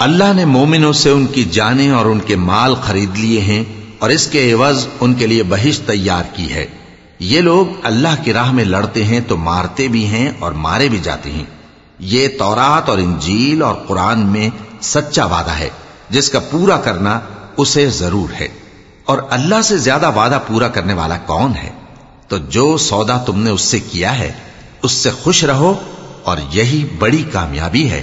अल्लाह ने मोमिनों से उनकी जानें और उनके माल खरीद लिए हैं और इसके एवज उनके लिए बहिश तैयार की है ये लोग अल्लाह की राह में लड़ते हैं तो मारते भी हैं और मारे भी जाते हैं ये तौरात और इंजील और कुरान में सच्चा वादा है जिसका पूरा करना उसे जरूर है और अल्लाह से ज्यादा वादा पूरा करने वाला कौन है तो जो सौदा तुमने उससे किया है उससे खुश रहो और यही बड़ी कामयाबी है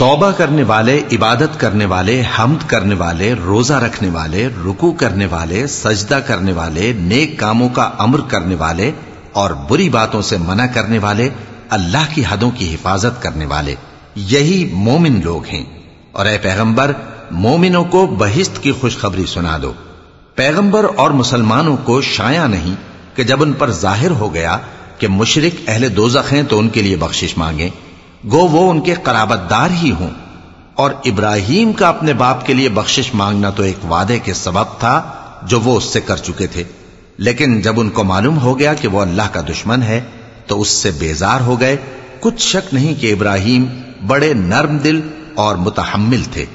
तौबा करने वाले इबादत करने वाले हमद करने वाले रोजा रखने वाले रुकू करने वाले सजदा करने वाले नेक कामों का अमर करने वाले और बुरी बातों से मना करने वाले अल्लाह की हदों की हिफाजत करने वाले यही मोमिन लोग हैं। और ए पैगंबर, मोमिनों को बहिस्त की खुशखबरी सुना दो। पैगंबर और मुसलमानों को शाया नहीं कि जब उन पर ज़ाहिर हो गया कि मुशरिक अहले दोजख हैं तो उनके लिए बख्शिश मांगे। गो वो उनके कराबतदार ही हों। और इब्राहिम का अपने बाप के लिए बख्शिश मांगना तो एक वादे के सबब था जो वो उससे कर चुके थे। लेकिन जब उनको मालूम हो गया कि वो अल्लाह का दुश्मन है तो उससे बेजार हो गए। कुछ शक नहीं कि इब्राहिम बड़े नर्म दिल और मुतहमिल थे।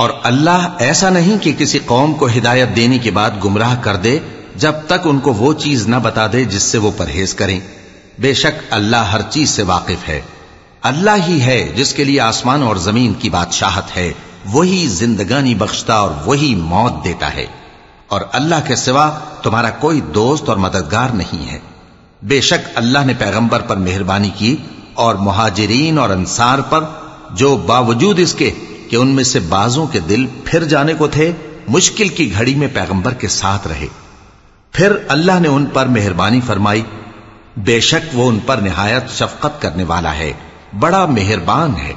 और अल्लाह ऐसा नहीं कि किसी कौम को हिदायत देने के बाद गुमराह कर दे जब तक उनको वो चीज़ न बता दे जिससे वो परहेज करें। बेशक अल्लाह हर चीज़ से वाकिफ है। अल्लाह ही है जिसके लिए आसमान और ज़मीन की बादशाहत है। वही जिंदगानी बख्शता और वही मौत देता है। और अल्लाह के सिवा तुम्हारा कोई दोस्त और मददगार नहीं है। बेशक अल्लाह ने पैगंबर पर मेहरबानी की और मुहाजिरीन और अंसार पर, जो बावजूद इसके कि उनमें से बाजों के दिल फिर जाने को थे, मुश्किल की घड़ी में पैगंबर के साथ रहे। फिर अल्लाह ने उन पर मेहरबानी फरमाई बेशक वो उन पर निहायत शफकत करने वाला है बड़ा मेहरबान है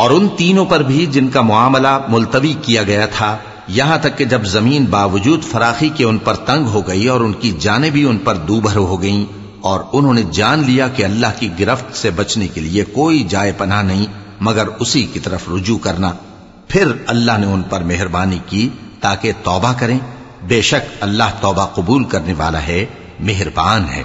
और उन तीनों पर भी जिनका मामला मुलतवी किया गया था, यहाँ तक कि जब ज़मीन बावजूद फराखी के उन पर तंग हो गई और उनकी जाने भी उन पर दूभर हो गईं, और उन्होंने जान लिया कि अल्लाह की गिरफ्त से बचने के लिए कोई जाए पनाह नहीं, मगर उसी की तरफ़ रुजू करना। फिर अल्लाह ने उन पर मेहरबानी की ताकि तौबा करें। बेशक अल्लाह तौबा कबूल करने वाला है, मेहरबान है।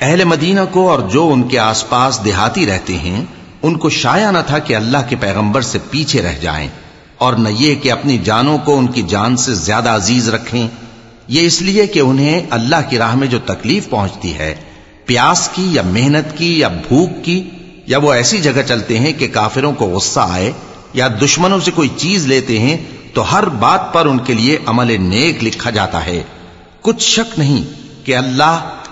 अहल मदीना को और जो उनके आसपास देहाती रहते हैं, उनको शाया न था कि अल्लाह के पैगंबर से पीछे रह जाएँ, और न ये कि अपनी जानों को उनकी जान से ज़्यादा अज़ीज़ रखें। यह इसलिए कि उन्हें अल्लाह की राह में जो तकलीफ़ पहुँचती है, प्यास की या मेहनत की या भूख की, या वो ऐसी जगह चलते हैं कि काफिरों को गुस्सा आए, या दुश्मनों से कोई चीज़ लेते हैं तो हर बात पर उनके लिए अमल नेक लिखा जाता है। कुछ शक नहीं कि अल्लाह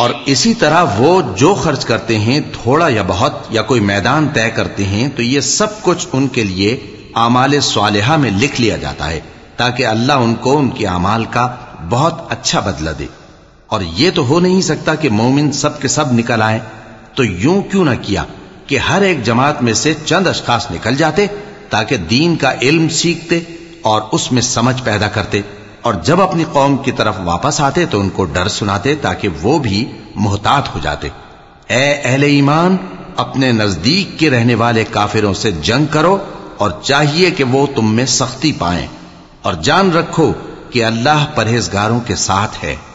और इसी तरह वो जो खर्च करते हैं, थोड़ा या बहुत, या कोई मैदान तय करते हैं तो ये सब कुछ उनके लिए आमाल साल में लिख लिया जाता है, ताकि अल्लाह उनको उनके अमाल का बहुत अच्छा बदला दे। और ये तो हो नहीं सकता कि मोमिन सब के सब निकल आए तो यूँ क्यों ना किया कि हर एक जमात में से चंद अशखास निकल जाते, ताकि दीन का इल्म सीखते और उसमें समझ पैदा करते। और जब अपनी कौम की तरफ़ वापस आते तो उनको डर सुनाते ताकि वो भी मोहतात हो जाते। ए अहले ईमान, अपने नज़दीक के रहने वाले काफिरों से जंग करो और चाहिए कि वो तुम में सख्ती पाए और जान रखो कि अल्लाह परहेजगारों के साथ है।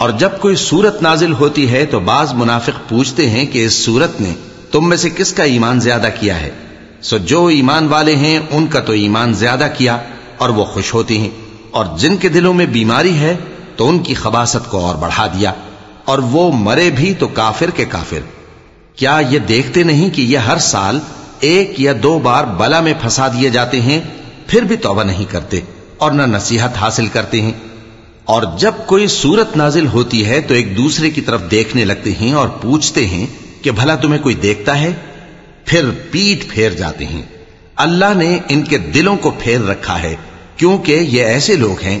और जब कोई सूरत नाजिल होती है तो बाज मुनाफिक पूछते हैं कि इस सूरत ने तुम में से किसका ईमान ज़्यादा किया है? सो जो ईमान वाले हैं, उनका तो ईमान ज़्यादा किया और वो खुश होती हैं। और जिनके दिलों में बीमारी है तो उनकी खबासत को और बढ़ा दिया, और वो मरे भी तो काफिर के काफिर। क्या ये देखते नहीं कि यह हर साल एक या दो बार बला में फंसा दिए जाते हैं, फिर भी तोबा नहीं करते और न नसीहत हासिल करते हैं? और जब कोई सूरत नाजिल होती है तो एक दूसरे की तरफ़ देखने लगते हैं और पूछते हैं कि भला तुम्हें कोई देखता है? फिर पीठ फेर जाते हैं। अल्लाह ने इनके दिलों को फेर रखा है, क्योंकि ये ऐसे लोग हैं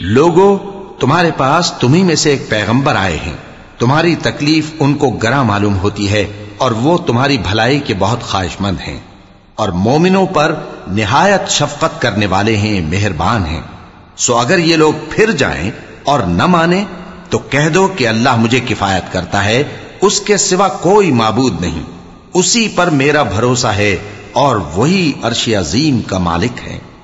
लोगो तुम्हारे पास तुम्ही में से एक पैगंबर आए हैं। तुम्हारी तकलीफ़ उनको गरा मालूम होती है और वो तुम्हारी भलाई के बहुत ख्वाहिशमंद हैं। और मोमिनों पर निहायत शफकत करने वाले हैं, मेहरबान हैं। सो अगर ये लोग फिर जाएँ और न माने तो कह दो कि अल्लाह मुझे किफायत करता है, उसके सिवा कोई माबूद नहीं। उसी पर मेरा भरोसा है और वही अर्श अजीम का मालिक है।